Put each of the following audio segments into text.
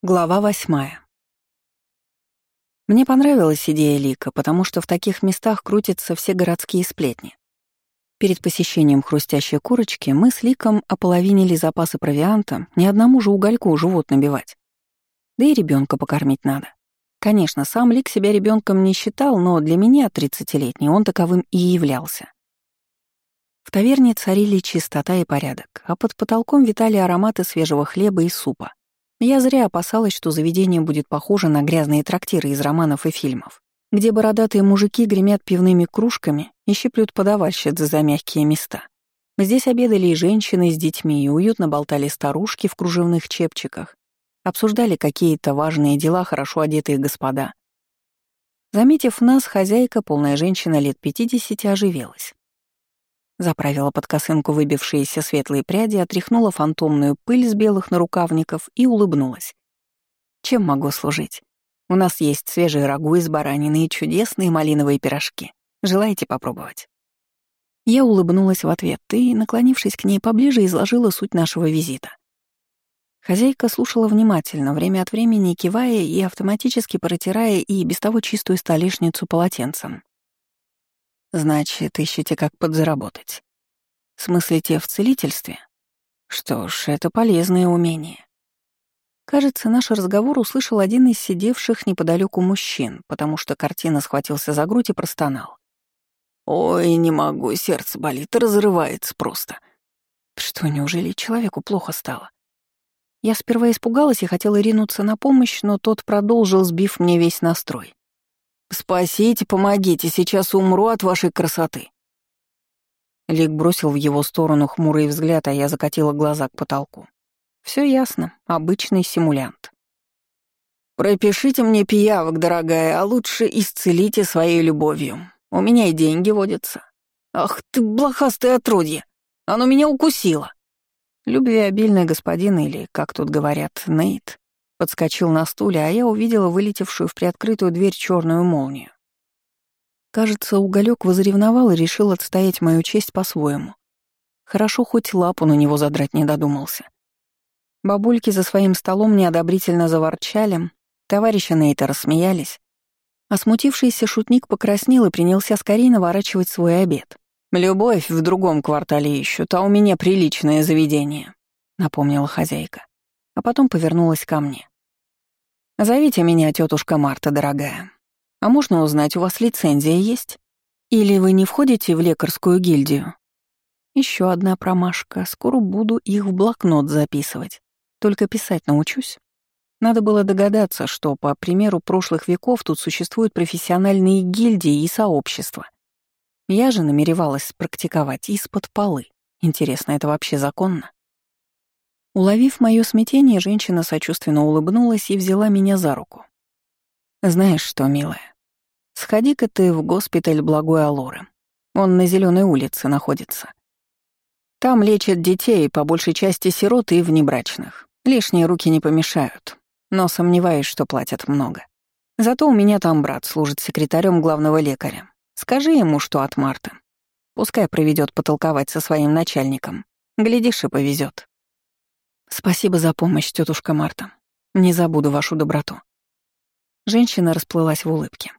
Глава восьмая. Мне понравилась идея Лика, потому что в таких местах крутятся все городские сплетни. Перед посещением хрустящей курочки мы с Ликом ополовинили запасы провианта, ни одному же угольку живот набивать. Да и ребенка покормить надо. Конечно, сам Лик себя ребенком не считал, но для меня, тридцатилетний, он таковым и являлся. В таверне царили чистота и порядок, а под потолком витали ароматы свежего хлеба и супа. Я зря опасалась, что заведение будет похоже на грязные трактиры из романов и фильмов, где бородатые мужики гремят пивными кружками и щиплют подавальщиц за мягкие места. Здесь обедали и женщины с детьми, и уютно болтали старушки в кружевных чепчиках, обсуждали какие-то важные дела хорошо одетые господа. Заметив нас, хозяйка, полная женщина лет пятидесяти, оживилась. Заправила под косынку выбившиеся светлые пряди, отряхнула фантомную пыль с белых нарукавников и улыбнулась. «Чем могу служить? У нас есть свежие рагу из баранины и чудесные малиновые пирожки. Желаете попробовать?» Я улыбнулась в ответ и, наклонившись к ней поближе, изложила суть нашего визита. Хозяйка слушала внимательно, время от времени кивая и автоматически протирая и без того чистую столешницу полотенцем. Значит, ищете, как подзаработать. Смыслите в целительстве? Что ж, это полезное умение. Кажется, наш разговор услышал один из сидевших неподалеку мужчин, потому что картина схватился за грудь и простонал. «Ой, не могу, сердце болит, разрывается просто». Что, неужели человеку плохо стало? Я сперва испугалась и хотела ринуться на помощь, но тот продолжил, сбив мне весь настрой. «Спасите, помогите, сейчас умру от вашей красоты». Лик бросил в его сторону хмурый взгляд, а я закатила глаза к потолку. Все ясно, обычный симулянт. «Пропишите мне пиявок, дорогая, а лучше исцелите своей любовью. У меня и деньги водятся. Ах ты, блохастое отродье! Оно меня укусило!» Любвеобильный господин или, как тут говорят, Нейт, Подскочил на стуле, а я увидела вылетевшую в приоткрытую дверь черную молнию. Кажется, уголек возревновал и решил отстоять мою честь по-своему. Хорошо, хоть лапу на него задрать не додумался. Бабульки за своим столом неодобрительно заворчали, товарищи Нейта рассмеялись, а смутившийся шутник покраснел и принялся скорее наворачивать свой обед. «Любовь в другом квартале ищут, а у меня приличное заведение», — напомнила хозяйка а потом повернулась ко мне. «Зовите меня тетушка Марта, дорогая. А можно узнать, у вас лицензия есть? Или вы не входите в лекарскую гильдию?» Еще одна промашка. Скоро буду их в блокнот записывать. Только писать научусь. Надо было догадаться, что, по примеру прошлых веков, тут существуют профессиональные гильдии и сообщества. Я же намеревалась практиковать из-под полы. Интересно, это вообще законно? Уловив мое смятение, женщина сочувственно улыбнулась и взяла меня за руку. «Знаешь что, милая, сходи-ка ты в госпиталь Благой Алоры. Он на Зеленой улице находится. Там лечат детей, по большей части сирот и внебрачных. Лишние руки не помешают, но сомневаюсь, что платят много. Зато у меня там брат служит секретарем главного лекаря. Скажи ему, что от Марта. Пускай проведет потолковать со своим начальником. Глядишь, и повезет. Спасибо за помощь, тетушка Марта. Не забуду вашу доброту. Женщина расплылась в улыбке.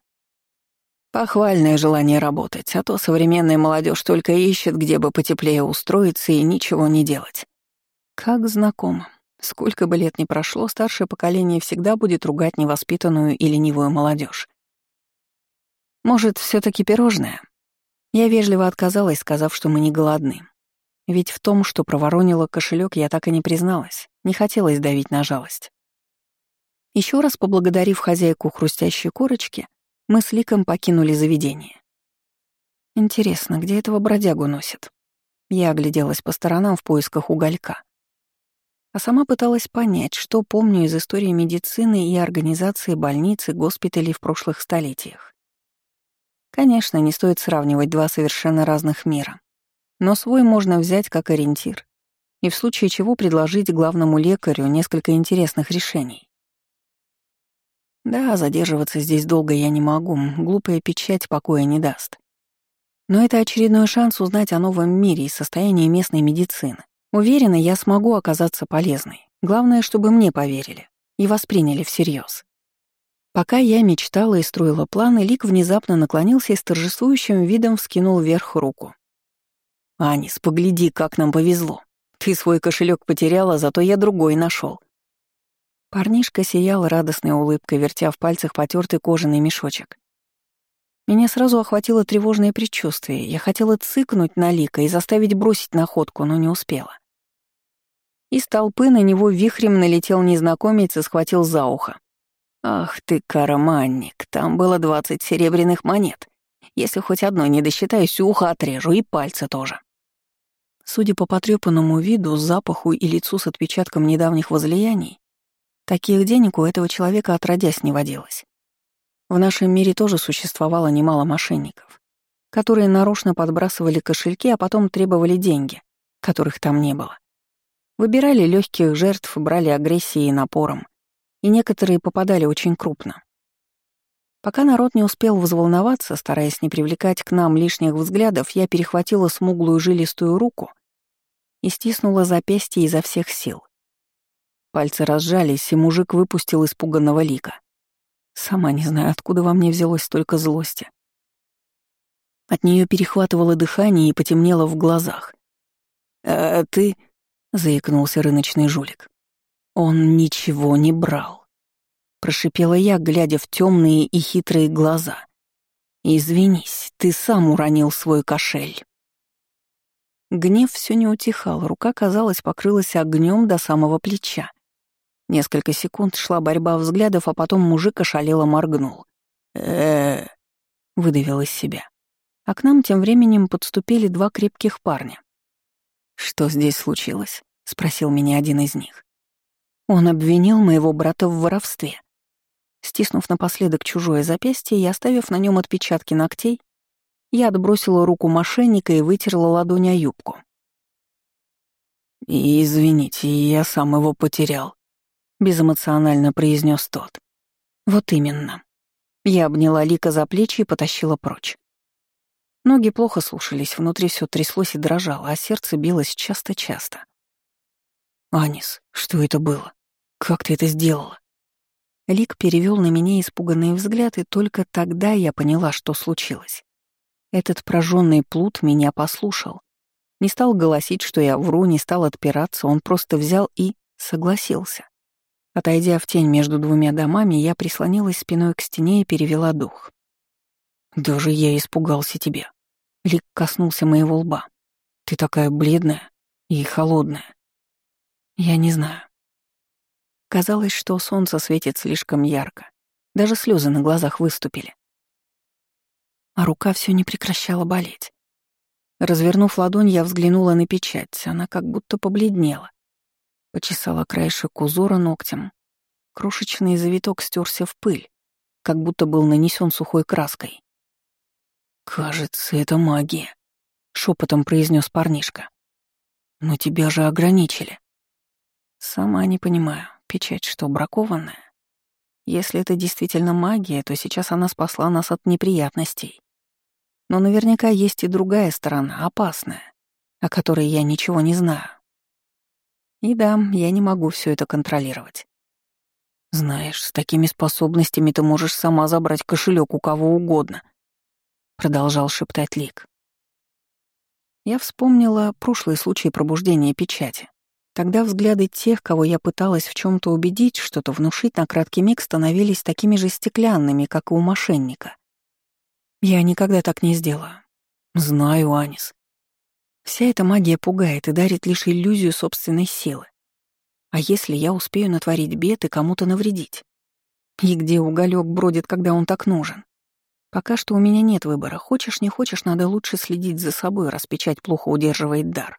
Похвальное желание работать, а то современная молодежь только ищет, где бы потеплее устроиться и ничего не делать. Как знакомо. Сколько бы лет ни прошло, старшее поколение всегда будет ругать невоспитанную и ленивую молодежь. Может, все таки пирожное? Я вежливо отказалась, сказав, что мы не голодны. Ведь в том, что проворонила кошелек, я так и не призналась, не хотелось давить на жалость. Еще раз поблагодарив хозяйку хрустящей корочки, мы с Ликом покинули заведение. Интересно, где этого бродягу носят? Я огляделась по сторонам в поисках уголька. А сама пыталась понять, что помню из истории медицины и организации больниц и госпиталей в прошлых столетиях. Конечно, не стоит сравнивать два совершенно разных мира. Но свой можно взять как ориентир и в случае чего предложить главному лекарю несколько интересных решений. Да, задерживаться здесь долго я не могу, глупая печать покоя не даст. Но это очередной шанс узнать о новом мире и состоянии местной медицины. Уверена, я смогу оказаться полезной. Главное, чтобы мне поверили. и восприняли всерьез. Пока я мечтала и строила планы, Лик внезапно наклонился и с торжествующим видом вскинул вверх руку. «Анис, погляди, как нам повезло. Ты свой кошелек потеряла, зато я другой нашел. Парнишка сиял радостной улыбкой, вертя в пальцах потертый кожаный мешочек. Меня сразу охватило тревожное предчувствие. Я хотела цыкнуть на Лика и заставить бросить находку, но не успела. Из толпы на него вихрем налетел незнакомец и схватил за ухо. «Ах ты, карманник, там было двадцать серебряных монет. Если хоть одной не досчитаюсь, ухо отрежу и пальцы тоже». Судя по потрепанному виду, запаху и лицу с отпечатком недавних возлияний, таких денег у этого человека отродясь не водилось. В нашем мире тоже существовало немало мошенников, которые нарочно подбрасывали кошельки, а потом требовали деньги, которых там не было. Выбирали легких жертв, брали агрессией и напором, и некоторые попадали очень крупно. Пока народ не успел взволноваться, стараясь не привлекать к нам лишних взглядов, я перехватила смуглую жилистую руку и стиснула запястье изо всех сил. Пальцы разжались, и мужик выпустил испуганного лика. Сама не знаю, откуда во мне взялось столько злости. От нее перехватывало дыхание и потемнело в глазах. «А ты...» — заикнулся рыночный жулик. «Он ничего не брал», — прошипела я, глядя в темные и хитрые глаза. «Извинись, ты сам уронил свой кошель». Гнев все не утихал, рука, казалось, покрылась огнем до самого плеча. Несколько секунд шла борьба взглядов, а потом мужик ошалело моргнул. э выдавил из себя. А к нам тем временем подступили два крепких парня. «Что здесь случилось?» — спросил меня один из них. Он обвинил моего брата в воровстве. Стиснув напоследок чужое запястье и оставив на нем отпечатки ногтей, я отбросила руку мошенника и вытерла ладонь о юбку. «Извините, я сам его потерял», — безэмоционально произнес тот. «Вот именно». Я обняла Лика за плечи и потащила прочь. Ноги плохо слушались, внутри все тряслось и дрожало, а сердце билось часто-часто. «Анис, что это было? Как ты это сделала?» Лик перевел на меня испуганный взгляд, и только тогда я поняла, что случилось. Этот прожженный плут меня послушал. Не стал голосить, что я вру, не стал отпираться, он просто взял и согласился. Отойдя в тень между двумя домами, я прислонилась спиной к стене и перевела дух. «Даже я испугался тебя». Лик коснулся моего лба. «Ты такая бледная и холодная». «Я не знаю». Казалось, что солнце светит слишком ярко. Даже слезы на глазах выступили а рука все не прекращала болеть. Развернув ладонь, я взглянула на печать, она как будто побледнела. Почесала краешек узора ногтем. Крошечный завиток стерся в пыль, как будто был нанесен сухой краской. «Кажется, это магия», — шепотом произнес парнишка. «Но тебя же ограничили». «Сама не понимаю, печать что, бракованная? Если это действительно магия, то сейчас она спасла нас от неприятностей. Но наверняка есть и другая сторона, опасная, о которой я ничего не знаю. И да, я не могу все это контролировать. Знаешь, с такими способностями ты можешь сама забрать кошелек у кого угодно, продолжал шептать Лик. Я вспомнила прошлый случай пробуждения печати. Тогда взгляды тех, кого я пыталась в чем то убедить, что-то внушить на краткий миг, становились такими же стеклянными, как и у мошенника. Я никогда так не сделаю. Знаю, Анис. Вся эта магия пугает и дарит лишь иллюзию собственной силы. А если я успею натворить бед и кому-то навредить? И где уголек бродит, когда он так нужен? Пока что у меня нет выбора. Хочешь, не хочешь, надо лучше следить за собой, раз плохо удерживает дар.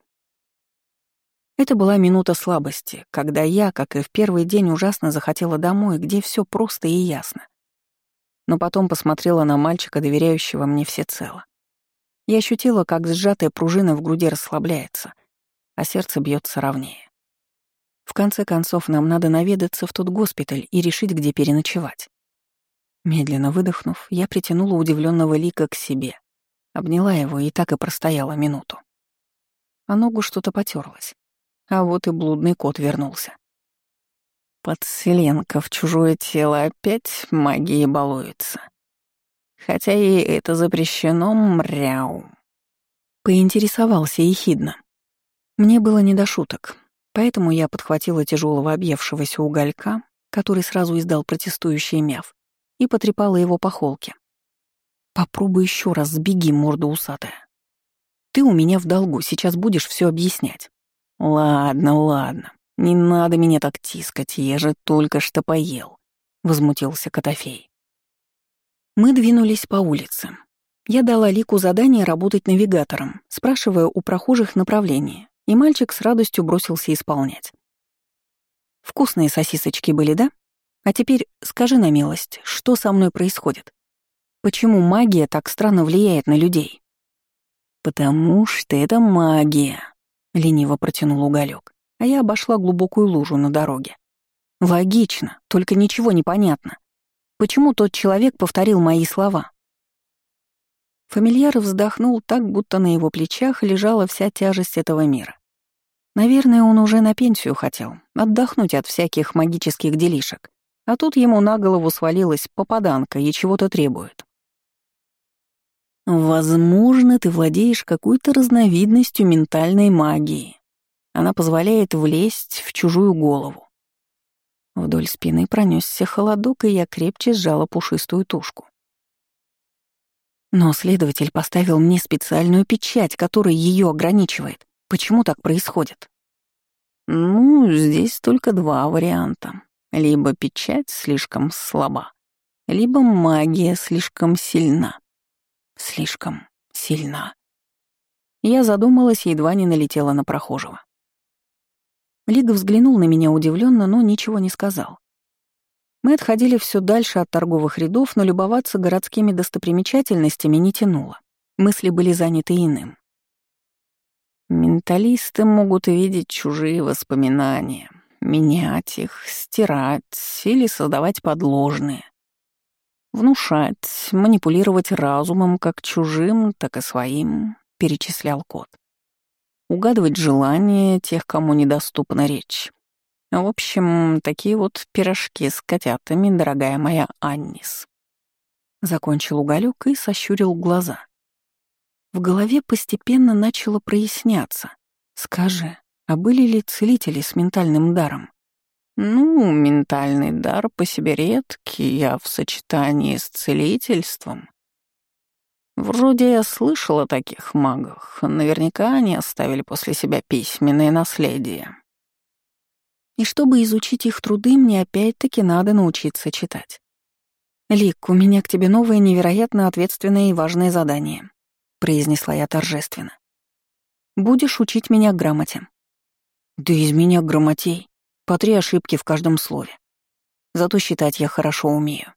Это была минута слабости, когда я, как и в первый день, ужасно захотела домой, где все просто и ясно но потом посмотрела на мальчика, доверяющего мне всецело. Я ощутила, как сжатая пружина в груди расслабляется, а сердце бьется ровнее. В конце концов, нам надо наведаться в тот госпиталь и решить, где переночевать. Медленно выдохнув, я притянула удивленного Лика к себе, обняла его и так и простояла минуту. А ногу что-то потерлось. А вот и блудный кот вернулся. Подселенка в чужое тело опять магией балуется. Хотя ей это запрещено, мряу. Поинтересовался ехидно. Мне было не до шуток, поэтому я подхватила тяжелого объевшегося уголька, который сразу издал протестующий мяв, и потрепала его по холке. «Попробуй еще раз сбеги, морда усатая. Ты у меня в долгу, сейчас будешь все объяснять». «Ладно, ладно, не надо меня так тискать, я же только что поел», — возмутился Котофей. Мы двинулись по улице. Я дала Лику задание работать навигатором, спрашивая у прохожих направление, и мальчик с радостью бросился исполнять. Вкусные сосисочки были, да? А теперь скажи на милость, что со мной происходит? Почему магия так странно влияет на людей? Потому что это магия, лениво протянул уголек, а я обошла глубокую лужу на дороге. Логично, только ничего не понятно. Почему тот человек повторил мои слова? Фамильяр вздохнул так, будто на его плечах лежала вся тяжесть этого мира. Наверное, он уже на пенсию хотел, отдохнуть от всяких магических делишек. А тут ему на голову свалилась попаданка и чего-то требует. Возможно, ты владеешь какой-то разновидностью ментальной магии. Она позволяет влезть в чужую голову. Вдоль спины пронесся холодок, и я крепче сжала пушистую тушку. Но следователь поставил мне специальную печать, которая ее ограничивает. Почему так происходит? Ну, здесь только два варианта. Либо печать слишком слаба, либо магия слишком сильна. Слишком сильна. Я задумалась едва не налетела на прохожего. Лига взглянул на меня удивленно, но ничего не сказал. Мы отходили все дальше от торговых рядов, но любоваться городскими достопримечательностями не тянуло. Мысли были заняты иным. Менталисты могут видеть чужие воспоминания, менять их, стирать или создавать подложные. Внушать, манипулировать разумом как чужим, так и своим, перечислял кот. Угадывать желания тех, кому недоступна речь. В общем, такие вот пирожки с котятами, дорогая моя Аннис. Закончил уголек и сощурил глаза. В голове постепенно начало проясняться. Скажи, а были ли целители с ментальным даром? Ну, ментальный дар по себе редкий, а в сочетании с целительством. Вроде я слышал о таких магах. Наверняка они оставили после себя письменное наследие. И чтобы изучить их труды, мне опять-таки надо научиться читать. «Лик, у меня к тебе новое невероятно ответственное и важное задание», — произнесла я торжественно. «Будешь учить меня грамоте». «Да из меня грамотей. По три ошибки в каждом слове. Зато считать я хорошо умею.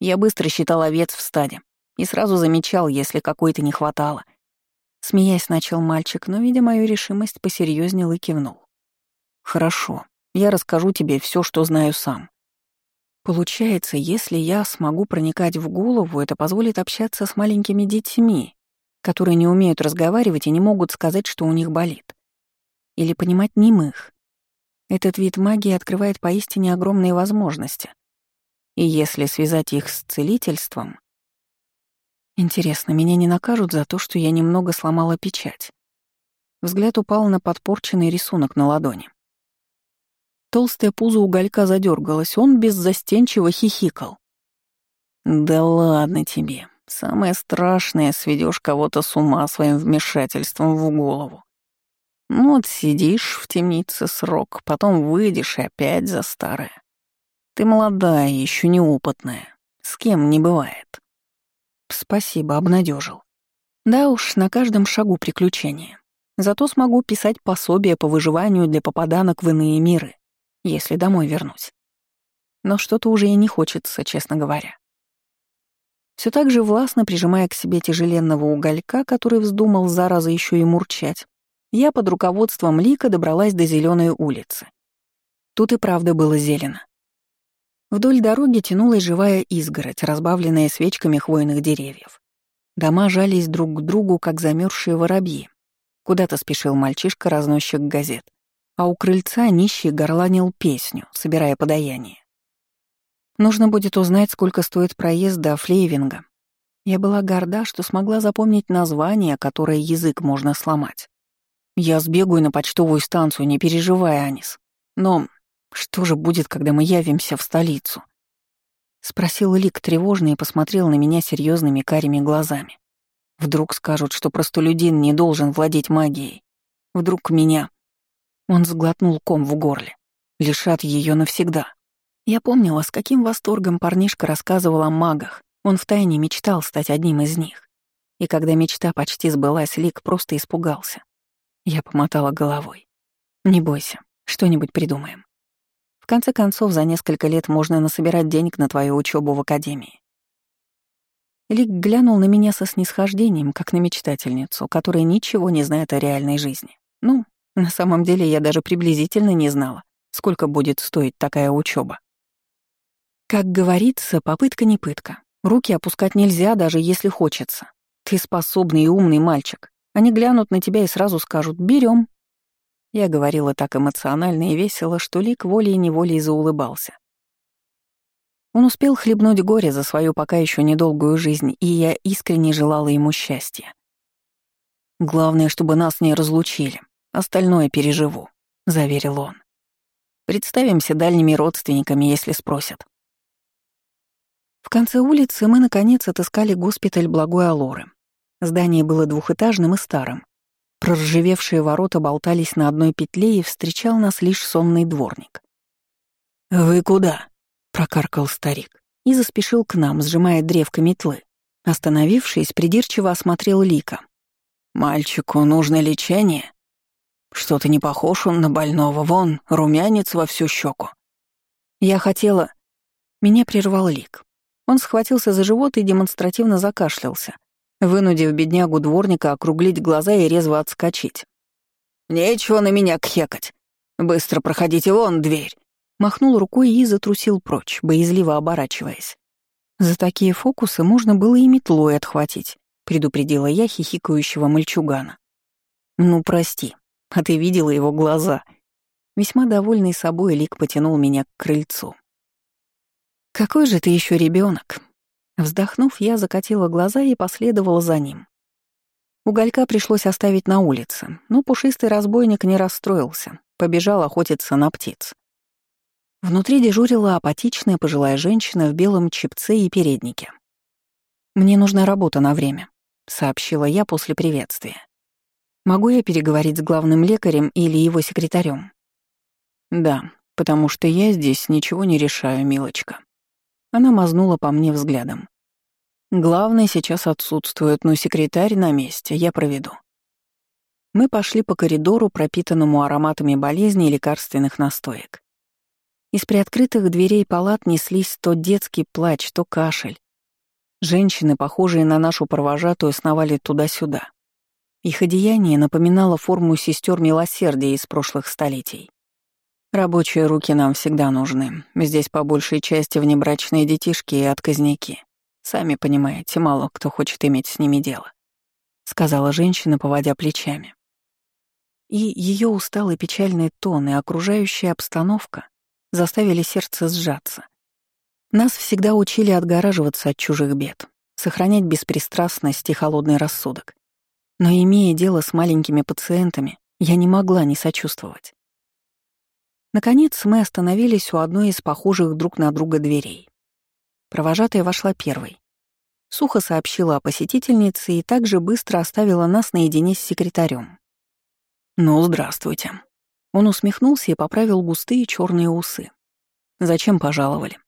Я быстро считал овец в стаде и сразу замечал, если какой-то не хватало». Смеясь, начал мальчик, но, видя мою решимость, посерьезнел и кивнул. «Хорошо. Я расскажу тебе все, что знаю сам. Получается, если я смогу проникать в голову, это позволит общаться с маленькими детьми, которые не умеют разговаривать и не могут сказать, что у них болит. Или понимать немых. Этот вид магии открывает поистине огромные возможности. И если связать их с целительством... Интересно, меня не накажут за то, что я немного сломала печать? Взгляд упал на подпорченный рисунок на ладони. Толстое пузо уголька задергалось, он беззастенчиво хихикал. «Да ладно тебе. Самое страшное — сведешь кого-то с ума своим вмешательством в голову. Ну вот сидишь в темнице срок, потом выйдешь и опять за старое. Ты молодая, еще неопытная. С кем не бывает». «Спасибо, обнадежил. Да уж, на каждом шагу приключения. Зато смогу писать пособия по выживанию для попаданок в иные миры если домой вернусь. Но что-то уже и не хочется, честно говоря. Все так же властно прижимая к себе тяжеленного уголька, который вздумал зараза еще и мурчать, я под руководством Лика добралась до зеленой улицы. Тут и правда было зелено. Вдоль дороги тянулась живая изгородь, разбавленная свечками хвойных деревьев. Дома жались друг к другу, как замерзшие воробьи. Куда-то спешил мальчишка-разносчик газет. а у крыльца нищий горланил песню, собирая подаяние. Нужно будет узнать, сколько стоит проезд до Флейвинга. Я была горда, что смогла запомнить название, которое язык можно сломать. Я сбегаю на почтовую станцию, не переживай, Анис. Но что же будет, когда мы явимся в столицу? Спросил Лик тревожно и посмотрел на меня серьезными карими глазами. Вдруг скажут, что простолюдин не должен владеть магией. Вдруг меня... Он сглотнул ком в горле. Лишат ее навсегда. Я помнила, с каким восторгом парнишка рассказывал о магах. Он втайне мечтал стать одним из них. И когда мечта почти сбылась, Лик просто испугался. Я помотала головой. «Не бойся, что-нибудь придумаем. В конце концов, за несколько лет можно насобирать денег на твою учебу в академии. Лик глянул на меня со снисхождением, как на мечтательницу, которая ничего не знает о реальной жизни. Ну, на самом деле я даже приблизительно не знала, сколько будет стоить такая учеба. Как говорится, попытка не пытка. Руки опускать нельзя, даже если хочется. Ты способный и умный мальчик. Они глянут на тебя и сразу скажут «берем». Я говорила так эмоционально и весело, что Лик волей-неволей заулыбался. Он успел хлебнуть горе за свою пока еще недолгую жизнь, и я искренне желала ему счастья. «Главное, чтобы нас не разлучили. Остальное переживу», — заверил он. «Представимся дальними родственниками, если спросят». В конце улицы мы, наконец, отыскали госпиталь Благой Алоры. Здание было двухэтажным и старым. Проржавевшие ворота болтались на одной петле, и встречал нас лишь сонный дворник. «Вы куда?» прокаркал старик и заспешил к нам, сжимая древко метлы. Остановившись, придирчиво осмотрел Лика. «Мальчику нужно лечение? Что-то не похож он на больного, вон, румянец во всю щеку». Я хотела... Меня прервал Лик. Он схватился за живот и демонстративно закашлялся, вынудив беднягу дворника округлить глаза и резво отскочить. «Нечего на меня кхекать. Быстро проходите вон дверь махнул рукой и затрусил прочь, боязливо оборачиваясь. За такие фокусы можно было и метлой отхватить, предупредила я хихикающего мальчугана. «Ну, прости, а ты видела его глаза?» Весьма довольный собой Лик потянул меня к крыльцу. «Какой же ты еще ребенок? Вздохнув, я закатила глаза и последовала за ним. Уголька пришлось оставить на улице, но пушистый разбойник не расстроился, побежал охотиться на птиц. Внутри дежурила апатичная пожилая женщина в белом чепце и переднике. «Мне нужна работа на время», — сообщила я после приветствия. «Могу я переговорить с главным лекарем или его секретарем?» «Да, потому что я здесь ничего не решаю, милочка». Она мазнула по мне взглядом. «Главный сейчас отсутствует, но секретарь на месте, я проведу». Мы пошли по коридору, пропитанному ароматами болезней и лекарственных настоек. Из приоткрытых дверей палат неслись то детский плач, то кашель. Женщины, похожие на нашу провожатую, сновали туда-сюда. Их одеяние напоминало форму сестер милосердия из прошлых столетий. Рабочие руки нам всегда нужны. Здесь по большей части внебрачные детишки и отказники. Сами понимаете, мало кто хочет иметь с ними дело», — сказала женщина, поводя плечами. И ее усталый печальный тон и окружающая обстановка заставили сердце сжаться. Нас всегда учили отгораживаться от чужих бед, сохранять беспристрастность и холодный рассудок. Но имея дело с маленькими пациентами, я не могла не сочувствовать. Наконец мы остановились у одной из похожих друг на друга дверей. Провожатая вошла первой. Сухо сообщила о посетительнице и также быстро оставила нас наедине с секретарем. «Ну, здравствуйте», он усмехнулся и поправил густые черные усы. Зачем пожаловали?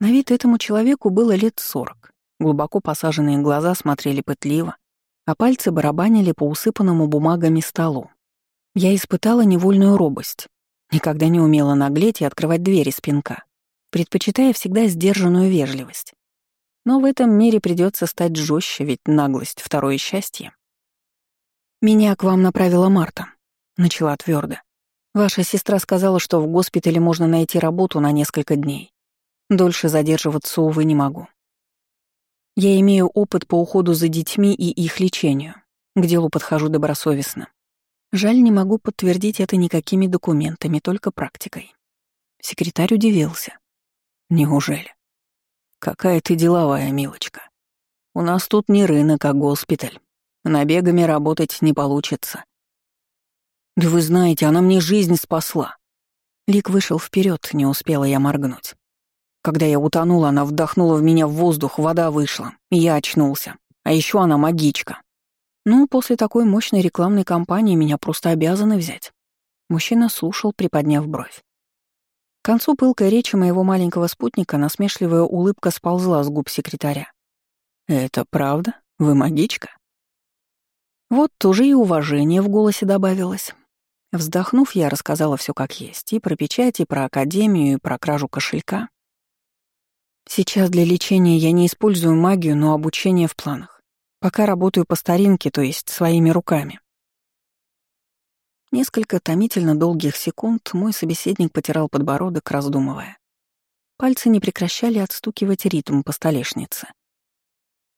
На вид этому человеку было лет сорок. Глубоко посаженные глаза смотрели пытливо, а пальцы барабанили по усыпанному бумагами столу. Я испытала невольную робость. Никогда не умела наглеть и открывать двери спинка, предпочитая всегда сдержанную вежливость. Но в этом мире придется стать жестче, ведь наглость — второе счастье. «Меня к вам направила Марта», — начала твердо. Ваша сестра сказала, что в госпитале можно найти работу на несколько дней. Дольше задерживаться, увы, не могу. Я имею опыт по уходу за детьми и их лечению. К делу подхожу добросовестно. Жаль, не могу подтвердить это никакими документами, только практикой. Секретарь удивился. Неужели? Какая ты деловая, милочка. У нас тут не рынок, а госпиталь. Набегами работать не получится. Да вы знаете, она мне жизнь спасла. Лик вышел вперед, не успела я моргнуть. Когда я утонула, она вдохнула в меня в воздух, вода вышла, и я очнулся. А еще она магичка. Ну, после такой мощной рекламной кампании меня просто обязаны взять. Мужчина слушал, приподняв бровь. К концу пылкой речи моего маленького спутника насмешливая улыбка сползла с губ секретаря. «Это правда? Вы магичка?» Вот уже и уважение в голосе добавилось. Вздохнув, я рассказала все как есть, и про печать, и про академию, и про кражу кошелька. Сейчас для лечения я не использую магию, но обучение в планах. Пока работаю по старинке, то есть своими руками. Несколько томительно долгих секунд мой собеседник потирал подбородок, раздумывая. Пальцы не прекращали отстукивать ритм по столешнице.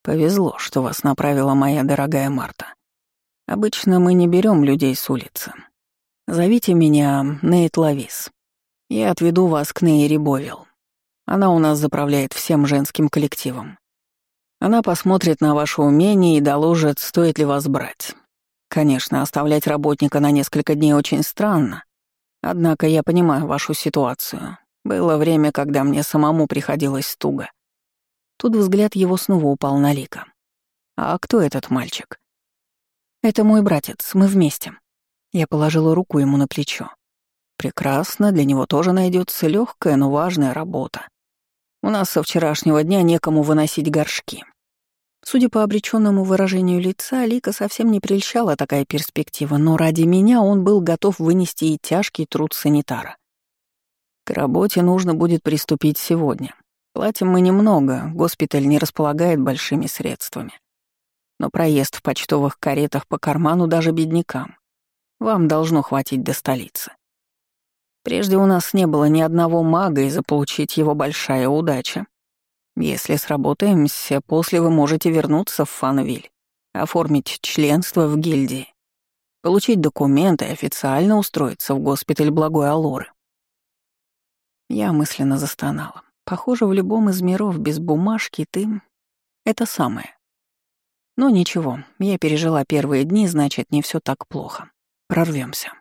«Повезло, что вас направила моя дорогая Марта. Обычно мы не берем людей с улицы. Зовите меня Нейт Лавис. Я отведу вас к Нейре Бовил. Она у нас заправляет всем женским коллективом. Она посмотрит на ваше умение и доложит, стоит ли вас брать. Конечно, оставлять работника на несколько дней очень странно. Однако я понимаю вашу ситуацию. Было время, когда мне самому приходилось туго. Тут взгляд его снова упал на Лика. «А кто этот мальчик?» «Это мой братец, мы вместе». Я положила руку ему на плечо. «Прекрасно, для него тоже найдется легкая, но важная работа. У нас со вчерашнего дня некому выносить горшки. Судя по обреченному выражению лица, Лика совсем не прельщала такая перспектива, но ради меня он был готов вынести и тяжкий труд санитара. К работе нужно будет приступить сегодня. Платим мы немного, госпиталь не располагает большими средствами. Но проезд в почтовых каретах по карману даже беднякам. Вам должно хватить до столицы. Прежде у нас не было ни одного мага, и заполучить его большая удача. Если сработаемся, после вы можете вернуться в Фанвиль, оформить членство в гильдии, получить документы и официально устроиться в госпиталь Благой Алоры. Я мысленно застонала. Похоже, в любом из миров без бумажки ты — это самое. Но ничего, я пережила первые дни, значит, не все так плохо. Прорвемся.